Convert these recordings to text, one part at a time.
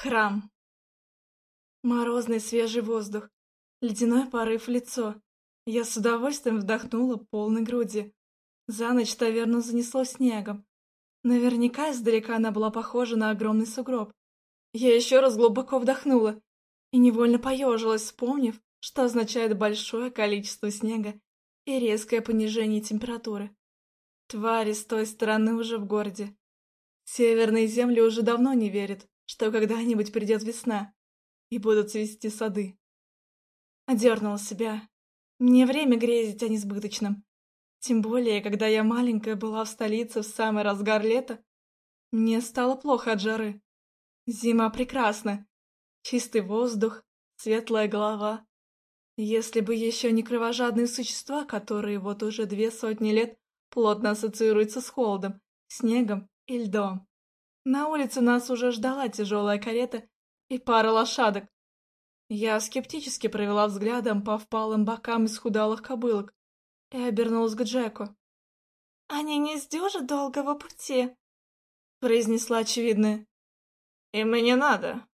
Храм. Морозный свежий воздух, ледяной порыв в лицо. Я с удовольствием вдохнула полной груди. За ночь таверну занесло снегом. Наверняка издалека она была похожа на огромный сугроб. Я еще раз глубоко вдохнула и невольно поежилась, вспомнив, что означает большое количество снега и резкое понижение температуры. Твари с той стороны уже в городе. Северные земли уже давно не верят, что когда-нибудь придет весна, и будут цвести сады. Одернула себя. Мне время грезить о несбыточном. Тем более, когда я маленькая была в столице в самый разгар лета, мне стало плохо от жары. Зима прекрасна. Чистый воздух, светлая голова. Если бы еще не кровожадные существа, которые вот уже две сотни лет плотно ассоциируются с холодом, снегом и льдом. На улице нас уже ждала тяжелая карета и пара лошадок. Я скептически провела взглядом по впалым бокам исхудалых кобылок и обернулась к Джеку. «Они не сдюжат долгого пути», — произнесла очевидная. «Им и не надо».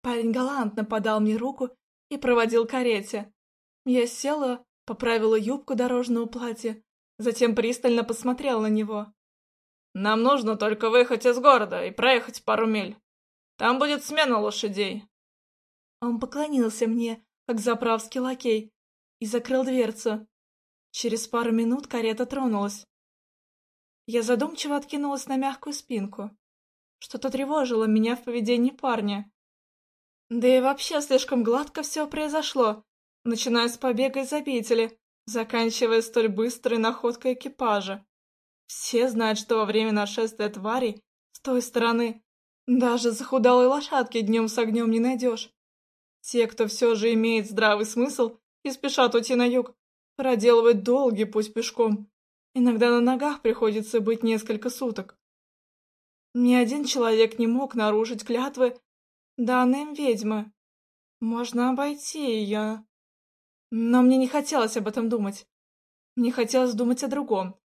Парень галантно подал мне руку и проводил карете. Я села, поправила юбку дорожного платья, затем пристально посмотрела на него. Нам нужно только выехать из города и проехать пару миль. Там будет смена лошадей. Он поклонился мне, как заправский лакей, и закрыл дверцу. Через пару минут карета тронулась. Я задумчиво откинулась на мягкую спинку. Что-то тревожило меня в поведении парня. Да и вообще слишком гладко все произошло, начиная с побега из обители, заканчивая столь быстрой находкой экипажа. Все знают, что во время нашествия тварей с той стороны даже захудалой лошадки днем с огнем не найдешь. Те, кто все же имеет здравый смысл и спешат уйти на юг, проделывают долгий путь пешком. Иногда на ногах приходится быть несколько суток. Ни один человек не мог нарушить клятвы, данные им ведьмы. Можно обойти ее. Но мне не хотелось об этом думать. Мне хотелось думать о другом.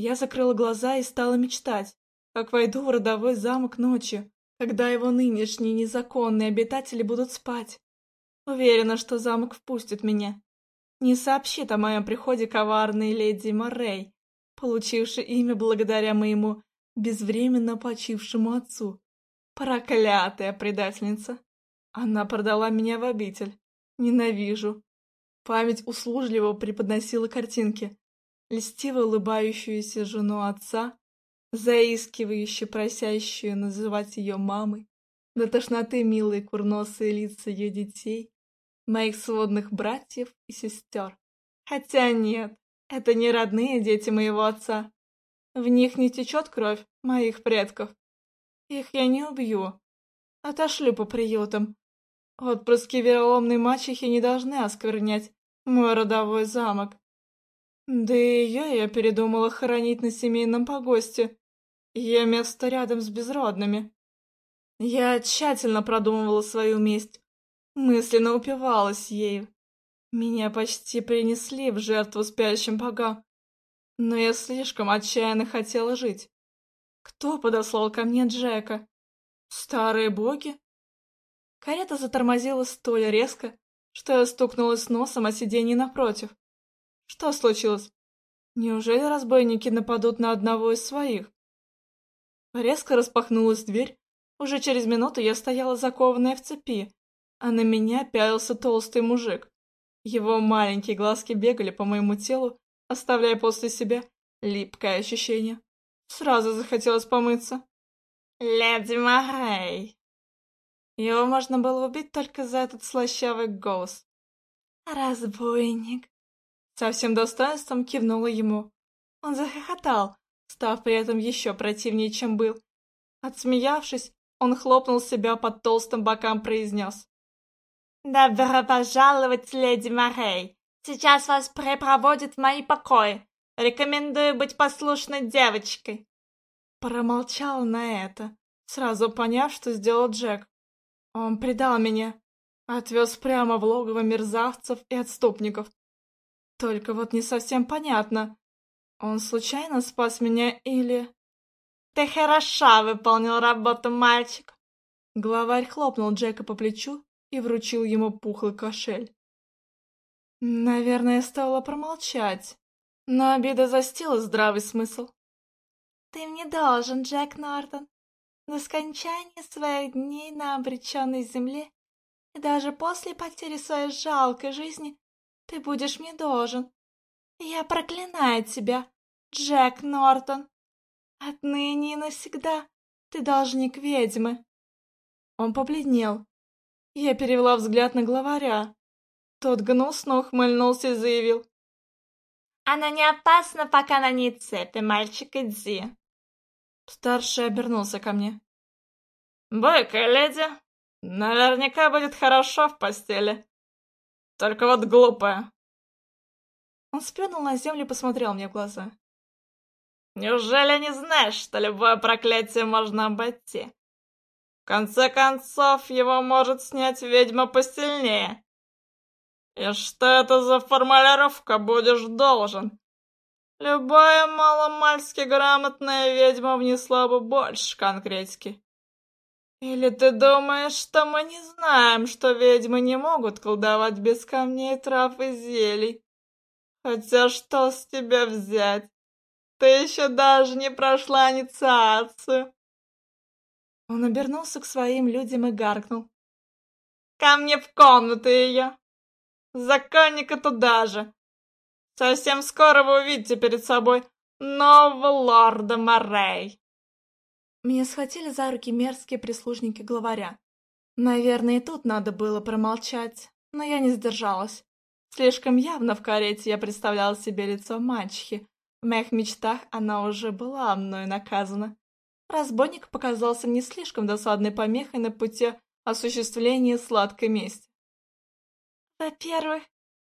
Я закрыла глаза и стала мечтать, как войду в родовой замок ночью, когда его нынешние незаконные обитатели будут спать. Уверена, что замок впустит меня. Не сообщит о моем приходе коварной леди Моррей, получившей имя благодаря моему безвременно почившему отцу. Проклятая предательница! Она продала меня в обитель. Ненавижу. Память услужливо преподносила картинки, льстиво улыбающуюся жену отца, заискивающе просящую называть ее мамой, до тошноты милые курносые лица ее детей, моих сводных братьев и сестер. Хотя нет, это не родные дети моего отца. В них не течет кровь моих предков. Их я не убью. Отошлю по приютам. Отпрыски вероломной мачехи не должны осквернять мой родовой замок. Да и ее я передумала хоронить на семейном погосте. Ее место рядом с безродными. Я тщательно продумывала свою месть, мысленно упивалась ею. Меня почти принесли в жертву спящим богам, но я слишком отчаянно хотела жить. Кто подослал ко мне Джека? Старые боги? Карета затормозила столь резко, что я стукнулась носом о сиденье напротив. Что случилось? Неужели разбойники нападут на одного из своих? Резко распахнулась дверь. Уже через минуту я стояла закованная в цепи, а на меня пялился толстый мужик. Его маленькие глазки бегали по моему телу, оставляя после себя липкое ощущение. Сразу захотелось помыться. «Леди Морей!» Его можно было убить только за этот слащавый голос. «Разбойник!» Со всем достоинством кивнула ему. Он захохотал, став при этом еще противнее, чем был. Отсмеявшись, он хлопнул себя под толстым бокам, произнес. «Добро пожаловать, леди Морей! Сейчас вас препроводят в мои покои. Рекомендую быть послушной девочкой!» Промолчал на это, сразу поняв, что сделал Джек. Он предал меня, отвез прямо в логово мерзавцев и отступников, только вот не совсем понятно, он случайно спас меня или... Ты хорошо выполнил работу, мальчик. Главарь хлопнул Джека по плечу и вручил ему пухлый кошель. Наверное, стоило промолчать, но обида застила здравый смысл. «Ты мне должен, Джек Нортон, до скончания своих дней на обреченной земле, и даже после потери своей жалкой жизни ты будешь мне должен. Я проклинаю тебя, Джек Нортон. Отныне и навсегда ты должник ведьмы. Он побледнел. Я перевела взгляд на главаря. Тот гнусно ухмыльнулся и заявил. «Она не опасна, пока на ней цепи, мальчик, иди!» Старший обернулся ко мне. «Бойкая леди, наверняка будет хорошо в постели. Только вот глупая». Он сплюнул на землю и посмотрел мне в глаза. «Неужели не знаешь, что любое проклятие можно обойти? В конце концов, его может снять ведьма посильнее. И что это за формулировка «будешь должен»? Любая маломальски грамотная ведьма внесла бы больше конкретики. Или ты думаешь, что мы не знаем, что ведьмы не могут колдовать без камней, трав и зелий? Хотя что с тебя взять? Ты еще даже не прошла инициацию. Он обернулся к своим людям и гаркнул. Ко мне в комнату ее! Законника туда же! Совсем скоро вы увидите перед собой нового лорда Морей. Меня схватили за руки мерзкие прислужники главаря. Наверное, и тут надо было промолчать, но я не сдержалась. Слишком явно в карете я представляла себе лицо мачехи. В моих мечтах она уже была мною наказана. Разбойник показался не слишком досадной помехой на пути осуществления сладкой мести. «Во-первых,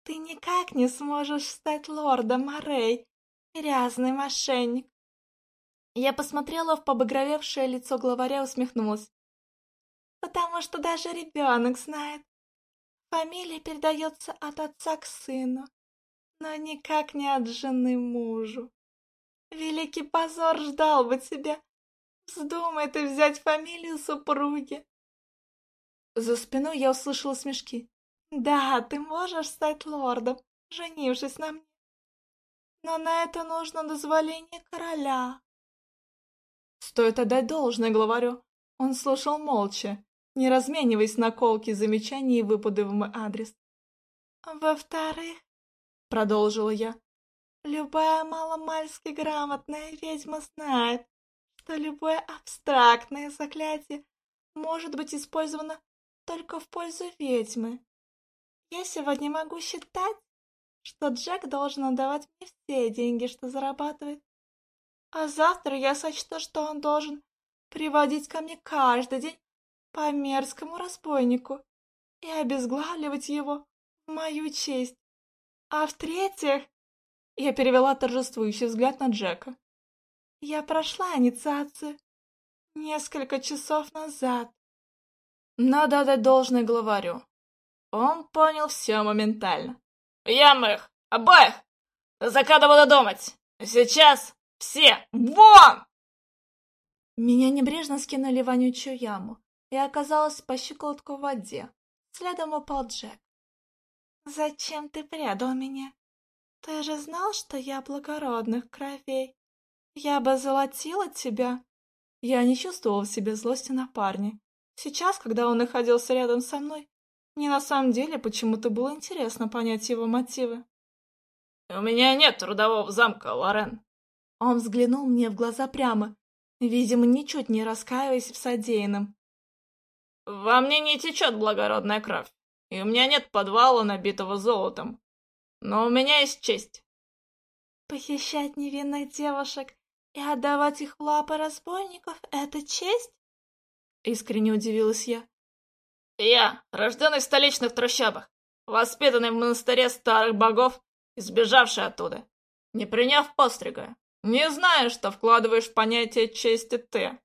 ты никак не сможешь стать лордом Морей, грязный мошенник. Я посмотрела в побагровевшее лицо главаря и усмехнулась. Потому что даже ребенок знает. Фамилия передается от отца к сыну, но никак не от жены мужу. Великий позор ждал бы тебя. Вздумай ты взять фамилию супруги. За спиной я услышала смешки. Да, ты можешь стать лордом, женившись на мне. Но на это нужно дозволение короля. Стоит отдать должное главарю. Он слушал молча, не размениваясь на колки, замечания и выпады в мой адрес. «Во-вторых», — продолжила я, — «любая маломальски грамотная ведьма знает, что любое абстрактное заклятие может быть использовано только в пользу ведьмы. Я сегодня могу считать, что Джек должен отдавать мне все деньги, что зарабатывает. А завтра я сочту, что он должен приводить ко мне каждый день по мерзкому разбойнику и обезглавливать его в мою честь. А в-третьих, я перевела торжествующий взгляд на Джека. Я прошла инициацию несколько часов назад. Надо отдать должное главарю. Он понял все моментально. «Я их! Обоих! До думать! Сейчас все вон!» Меня небрежно скинули в вонючую яму и оказалась по щеколотку в воде. Следом упал Джек. «Зачем ты предал меня? Ты же знал, что я благородных кровей. Я бы золотила тебя!» Я не чувствовала в себе злости на парня. Сейчас, когда он находился рядом со мной, мне на самом деле почему-то было интересно понять его мотивы. «У меня нет трудового замка, Лорен». Он взглянул мне в глаза прямо, видимо, ничуть не раскаиваясь в содеянном. «Во мне не течет благородная кровь, и у меня нет подвала, набитого золотом. Но у меня есть честь». «Похищать невинных девушек и отдавать их в лапы разбойников — это честь?» Искренне удивилась я. Я, рожденный в столичных трущобах, воспитанный в монастыре старых богов и сбежавший оттуда, не приняв пострига, не знаю, что вкладываешь в понятие чести ты,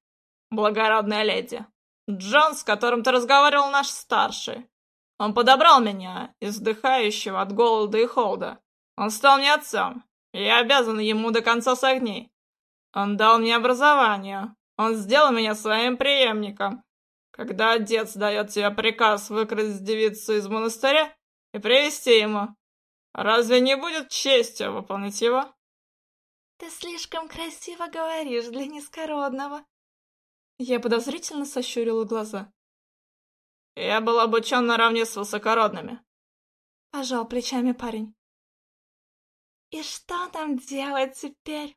благородная леди. Джон, с которым ты разговаривал, наш старший. Он подобрал меня, издыхающего от голода и холода. Он стал мне отцом, и я обязан ему до конца своих дней. Он дал мне образование, он сделал меня своим преемником, когда отец дает тебе приказ выкрасть девицу из монастыря и привести ему. Разве не будет честью выполнить его? Ты слишком красиво говоришь для низкородного. Я подозрительно сощурила глаза. Я был обучен наравне с высокородными. Пожал плечами парень. И что нам делать теперь?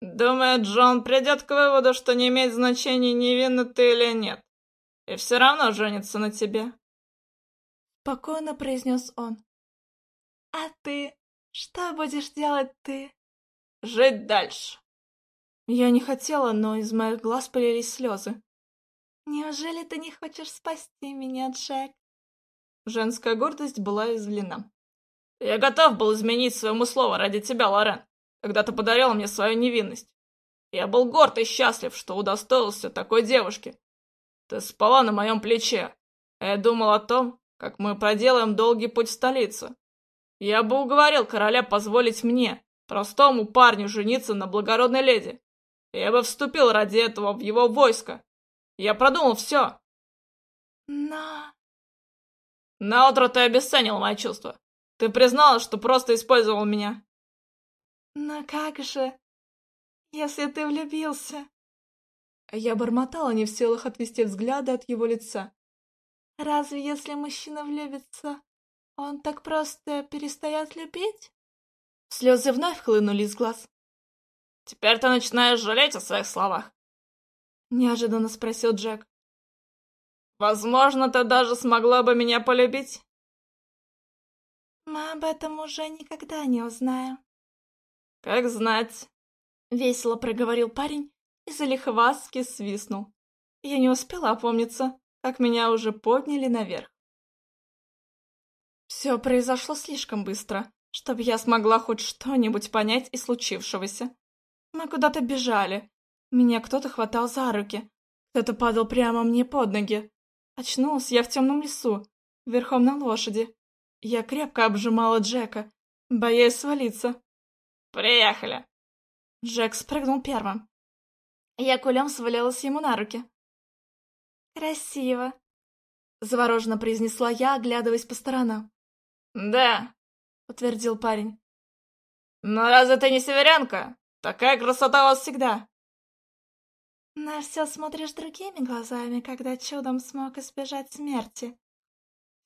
Думаю, Джон придет к выводу, что не имеет значения, невинна ты или нет. И все равно женится на тебе. Спокойно произнес он. А ты? Что будешь делать ты? Жить дальше. Я не хотела, но из моих глаз полились слезы. Неужели ты не хочешь спасти меня, Джек? Женская гордость была извлена. Я готов был изменить своему слову ради тебя, Лорен когда ты подарила мне свою невинность. Я был горд и счастлив, что удостоился такой девушки. Ты спала на моем плече, а я думал о том, как мы проделаем долгий путь в столицу. Я бы уговорил короля позволить мне, простому парню, жениться на благородной леди. Я бы вступил ради этого в его войско. Я продумал все. Но... Наутро ты обесценил мои чувства. Ты признала, что просто использовал меня. «Но как же, если ты влюбился?» Я бормотала, не в силах отвести взгляды от его лица. «Разве если мужчина влюбится, он так просто перестает любить?» Слезы вновь хлынули из глаз. «Теперь ты начинаешь жалеть о своих словах?» Неожиданно спросил Джек. «Возможно, ты даже смогла бы меня полюбить?» «Мы об этом уже никогда не узнаем», «Как знать!» — весело проговорил парень и залихвастки свистнул. Я не успела опомниться, как меня уже подняли наверх. Все произошло слишком быстро, чтобы я смогла хоть что-нибудь понять из случившегося. Мы куда-то бежали. Меня кто-то хватал за руки. Кто-то падал прямо мне под ноги. Очнулась я в темном лесу, верхом на лошади. Я крепко обжимала Джека, боясь свалиться. «Приехали!» Джек спрыгнул первым. Я кулем свалилась ему на руки. «Красиво!» — завороженно произнесла я, оглядываясь по сторонам. «Да!» — утвердил парень. «Но разве ты не северянка? Такая красота у вас всегда!» На все смотришь другими глазами, когда чудом смог избежать смерти.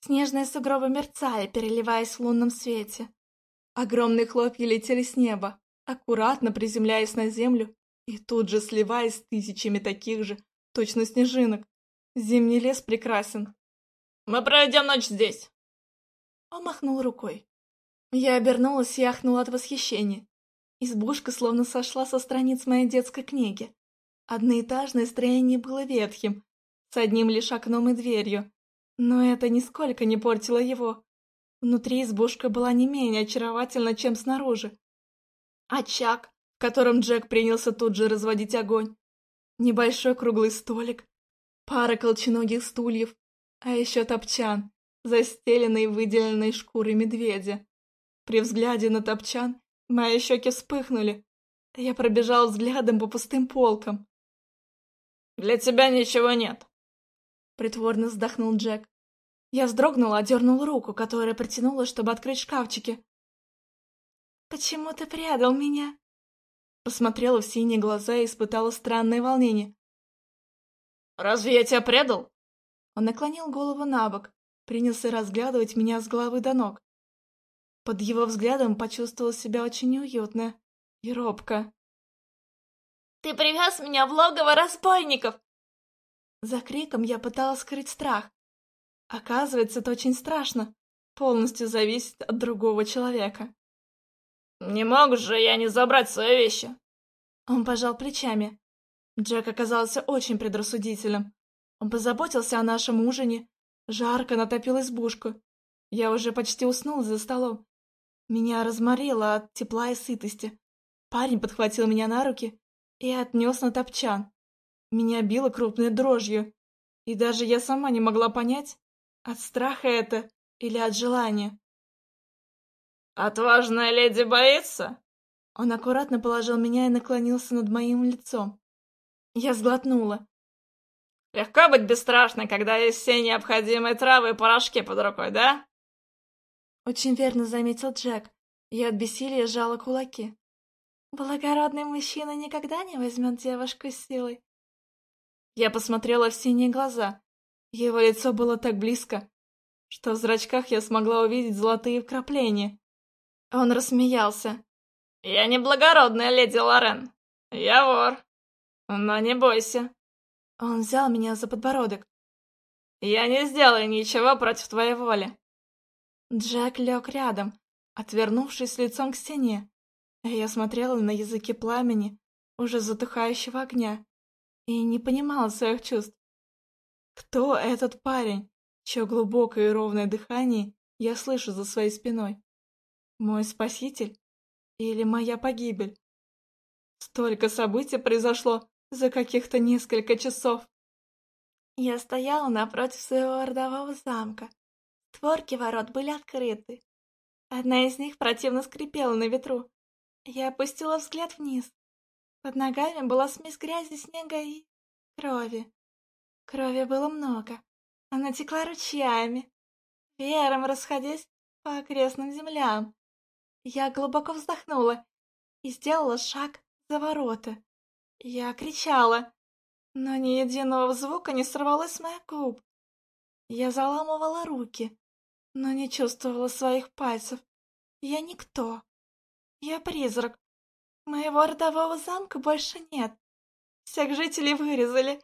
Снежные сугробы мерцали, переливаясь в лунном свете. Огромные хлопья летели с неба, аккуратно приземляясь на землю и тут же сливаясь с тысячами таких же, точно снежинок. Зимний лес прекрасен. «Мы проведем ночь здесь!» Он махнул рукой. Я обернулась и ахнула от восхищения. Избушка словно сошла со страниц моей детской книги. Одноэтажное строение было ветхим, с одним лишь окном и дверью, но это нисколько не портило его. Внутри избушка была не менее очаровательна, чем снаружи. Очаг, в котором Джек принялся тут же разводить огонь. Небольшой круглый столик, пара колченогих стульев, а еще топчан, застеленный выделенной шкурой медведя. При взгляде на топчан мои щеки вспыхнули. Я пробежал взглядом по пустым полкам. «Для тебя ничего нет», — притворно вздохнул Джек. Я вздрогнула, одернула руку, которая протянула, чтобы открыть шкафчики. «Почему ты предал меня?» Посмотрела в синие глаза и испытала странное волнение. «Разве я тебя предал?» Он наклонил голову на бок, принялся разглядывать меня с головы до ног. Под его взглядом почувствовала себя очень неуютно и робко. «Ты привез меня в логово разбойников!» За криком я пыталась скрыть страх, Оказывается, это очень страшно. Полностью зависит от другого человека. «Не могу же я не забрать свои вещи!» Он пожал плечами. Джек оказался очень предрассудительным. Он позаботился о нашем ужине, жарко натопил избушку. Я уже почти уснул за столом. Меня разморило от тепла и сытости. Парень подхватил меня на руки и отнес на топчан. Меня било крупной дрожью, и даже я сама не могла понять, от страха это или от желания? «Отважная леди боится?» Он аккуратно положил меня и наклонился над моим лицом. Я сглотнула. Легко быть бесстрашной, когда есть все необходимые травы и порошки под рукой, да? Очень верно заметил Джек. Я от бессилия сжала кулаки. Благородный мужчина никогда не возьмет девушку силой. Я посмотрела в синие глаза. Его лицо было так близко, что в зрачках я смогла увидеть золотые вкрапления. Он рассмеялся. «Я не благородная леди Лорен. Я вор. Но не бойся». Он взял меня за подбородок. «Я не сделаю ничего против твоей воли». Джек лег рядом, отвернувшись лицом к стене. Я смотрела на языки пламени, уже затухающего огня, и не понимала своих чувств. Кто этот парень, чье глубокое и ровное дыхание я слышу за своей спиной? Мой спаситель или моя погибель? Столько событий произошло за каких-то несколько часов. Я стояла напротив своего родового замка. Створки ворот были открыты. Одна из них противно скрипела на ветру. Я опустила взгляд вниз. Под ногами была смесь грязи, снега и... крови. Крови было много. Она текла ручьями, веером расходясь по окрестным землям. Я глубоко вздохнула и сделала шаг за ворота. Я кричала, но ни единого звука не сорвалось с моих губ. Я заламывала руки, но не чувствовала своих пальцев. Я никто. Я призрак. Моего родового замка больше нет. Всех жителей вырезали.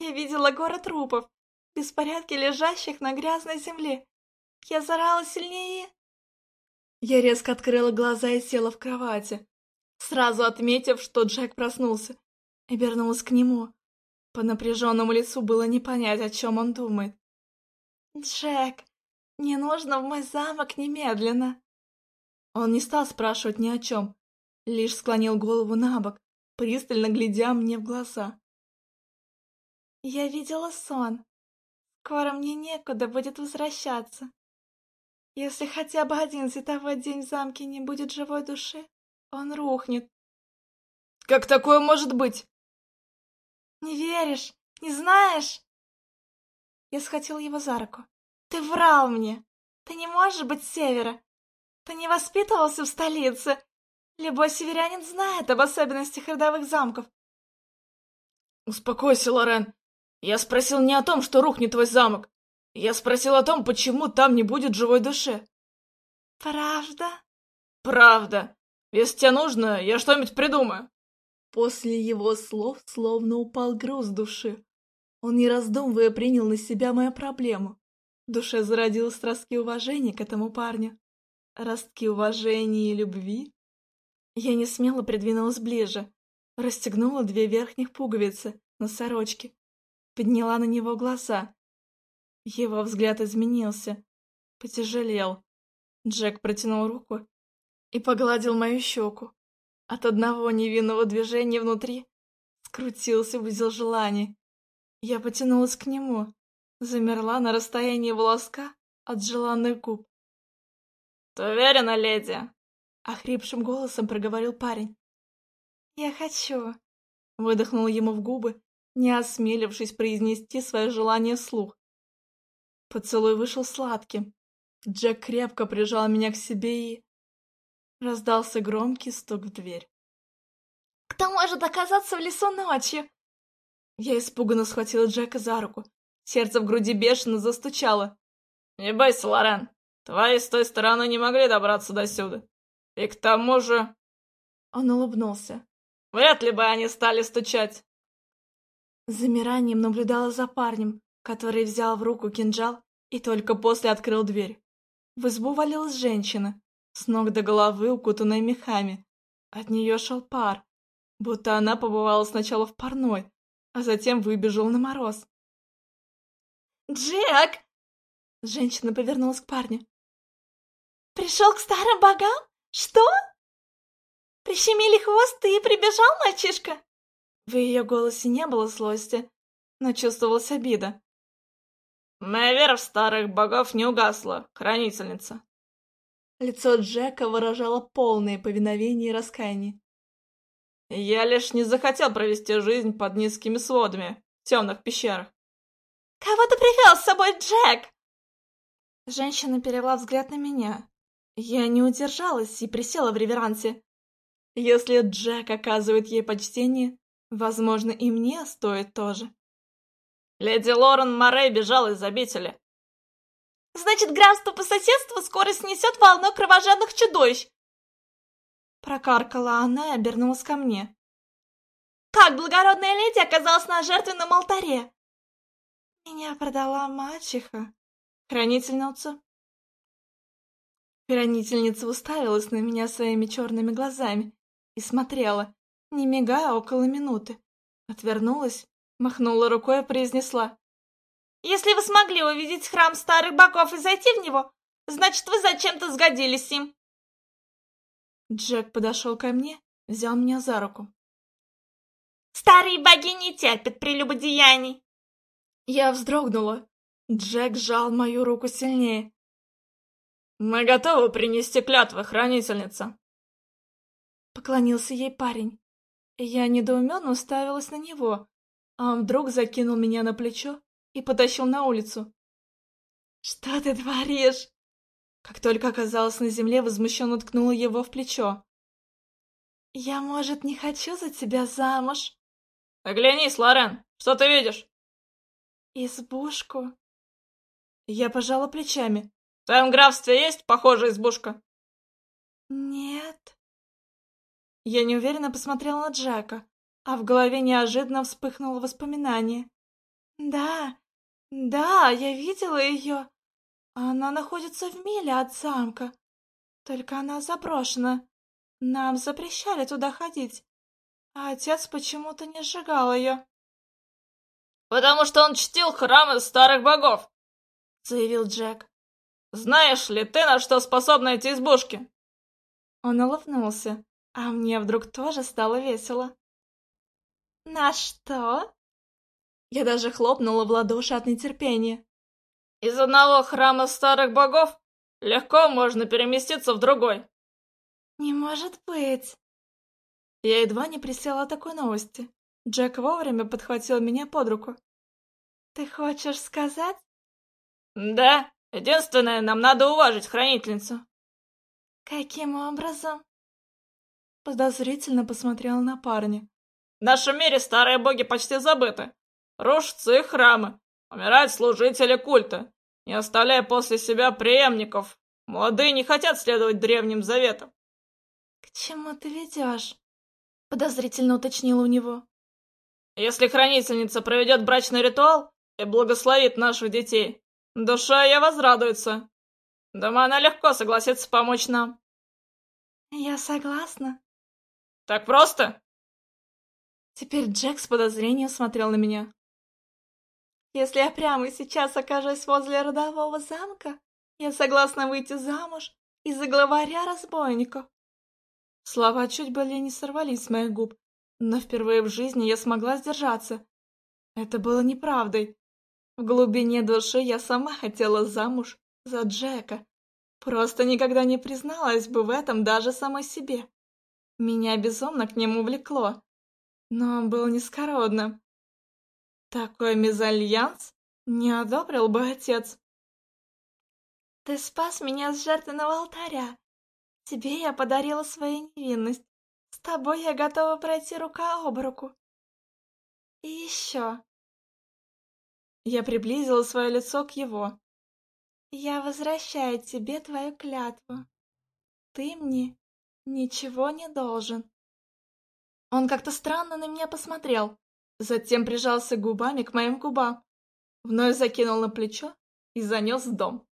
Я видела город трупов, беспорядки лежащих на грязной земле. Я зарала сильнее. Я резко открыла глаза и села в кровати, сразу отметив, что Джек проснулся, и вернулась к нему. По напряженному лицу было не понять, о чем он думает. «Джек, не нужно в мой замок немедленно!» Он не стал спрашивать ни о чем, лишь склонил голову на бок, пристально глядя мне в глаза. «Я видела сон. Скоро мне некуда будет возвращаться. Если хотя бы один световой день в замке не будет живой души, он рухнет». «Как такое может быть?» «Не веришь? Не знаешь?» Я схватил его за руку. «Ты врал мне! Ты не можешь быть с севера! Ты не воспитывался в столице. Любой северянин знает об особенностях родовых замков. Успокойся, Лорен. Я спросил не о том, что рухнет твой замок. Я спросил о том, почему там не будет живой души. Правда? Правда. Если тебе нужно, я что-нибудь придумаю. После его слов словно упал груз души. Он, не раздумывая, принял на себя мою проблему. В душе зародилось тоски уважения к этому парню ростки уважения и любви? Я не смело придвинулась ближе, расстегнула две верхних пуговицы на сорочке, подняла на него глаза. Его взгляд изменился, потяжелел. Джек протянул руку и погладил мою щеку. От одного невинного движения внутри скрутился узел желаний. Я потянулась к нему, замерла на расстоянии волоска от желанных губ. «Ты уверена, леди?» — охрипшим голосом проговорил парень. «Я хочу», — выдохнул ему в губы, не осмелившись произнести свое желание вслух. Поцелуй вышел сладким. Джек крепко прижал меня к себе и... Раздался громкий стук в дверь. «Кто может оказаться в лесу ночью?» Я испуганно схватила Джека за руку. Сердце в груди бешено застучало. «Не бойся, Лорен, Твои с той стороны не могли добраться до сюда. И к тому же...» Он улыбнулся. «Вряд ли бы они стали стучать». Замиранием наблюдала за парнем, который взял в руку кинжал и только после открыл дверь. В избу валилась женщина, с ног до головы укутанная мехами. От нее шел пар, будто она побывала сначала в парной, а затем выбежала на мороз. «Джек!» Женщина повернулась к парню. Пришел к старым богам? Что? Прищемили хвост и прибежал мальчишка? В ее голосе не было злости, но чувствовалась обида. Моя вера в старых богов не угасла, хранительница. Лицо Джека выражало полное повиновение и раскаяние. Я лишь не захотел провести жизнь под низкими сводами, в темных пещерах. Кого ты привел с собой, Джек?» Женщина перевела взгляд на меня. Я не удержалась и присела в реверансе. Если Джек оказывает ей почтение, возможно, и мне стоит тоже. Леди Лорен Морей бежала из обители. Значит, графство по соседству скоро снесет волну кровожадных чудовищ. Прокаркала она и обернулась ко мне. Как благородная леди оказалась на жертвенном алтаре? Меня продала мачеха, хранительница. Хранительница уставилась на меня своими черными глазами и смотрела, не мигая около минуты. Отвернулась, махнула рукой и произнесла. «Если вы смогли увидеть храм старых богов и зайти в него, значит, вы зачем-то сгодились им». Джек подошел ко мне, взял меня за руку. «Старые боги не терпят прелюбодеяний!» Я вздрогнула. Джек сжал мою руку сильнее. «Мы готовы принести клятвы, хранительница!» Поклонился ей парень. Я недоуменно уставилась на него, а он вдруг закинул меня на плечо и потащил на улицу. «Что ты творишь?» Как только оказалась на земле, возмущенно ткнула его в плечо. «Я, может, не хочу за тебя замуж?» «Оглянись, Лорен, что ты видишь?» «Избушку». Я пожала плечами. «В твоем графстве есть похожая избушка?» «Нет». Я неуверенно посмотрела на Джека, а в голове неожиданно вспыхнуло воспоминание. «Да, да, я видела ее. Она находится в миле от замка. Только она заброшена. Нам запрещали туда ходить. А отец почему-то не сжигал ее. «Потому что он чтил храмы старых богов», — заявил Джек. «Знаешь ли ты, на что способны эти избушки?» Он улыбнулся, а мне вдруг тоже стало весело. «На что?» Я даже хлопнула в ладоши от нетерпения. «Из одного храма старых богов легко можно переместиться в другой». «Не может быть!» Я едва не присела от такой новости. Джек вовремя подхватил меня под руку. «Ты хочешь сказать?» «Да, единственное, нам надо уважить хранительницу». «Каким образом?» Подозрительно посмотрел на парня. В нашем мире старые боги почти забыты. Рушатся их храмы, умирают служители культа, не оставляя после себя преемников. Молодые не хотят следовать древним заветам. «К чему ты ведешь?» — подозрительно уточнила у него. «Если хранительница проведет брачный ритуал и благословит наших детей, душа ее возрадуется. Думаю, она легко согласится помочь нам». «Я согласна». «Так просто?» Теперь Джек с подозрением смотрел на меня. «Если я прямо сейчас окажусь возле родового замка, я согласна выйти замуж из-за главаря разбойников. Слова чуть были не сорвались с моих губ, но впервые в жизни я смогла сдержаться. Это было неправдой. В глубине души я сама хотела замуж за Джека. Просто никогда не призналась бы в этом даже самой себе. Меня безумно к нему влекло, но он был низкородным. Такой мезальянс не одобрил бы отец. «Ты спас меня с жертвенного алтаря, Тебе я подарила свою невинность. С тобой я готова пройти рука об руку. И еще. Я приблизила свое лицо к его. Я возвращаю тебе твою клятву. Ты мне ничего не должен. Он как-то странно на меня посмотрел, затем прижался губами к моим губам, вновь закинул на плечо и занес в дом.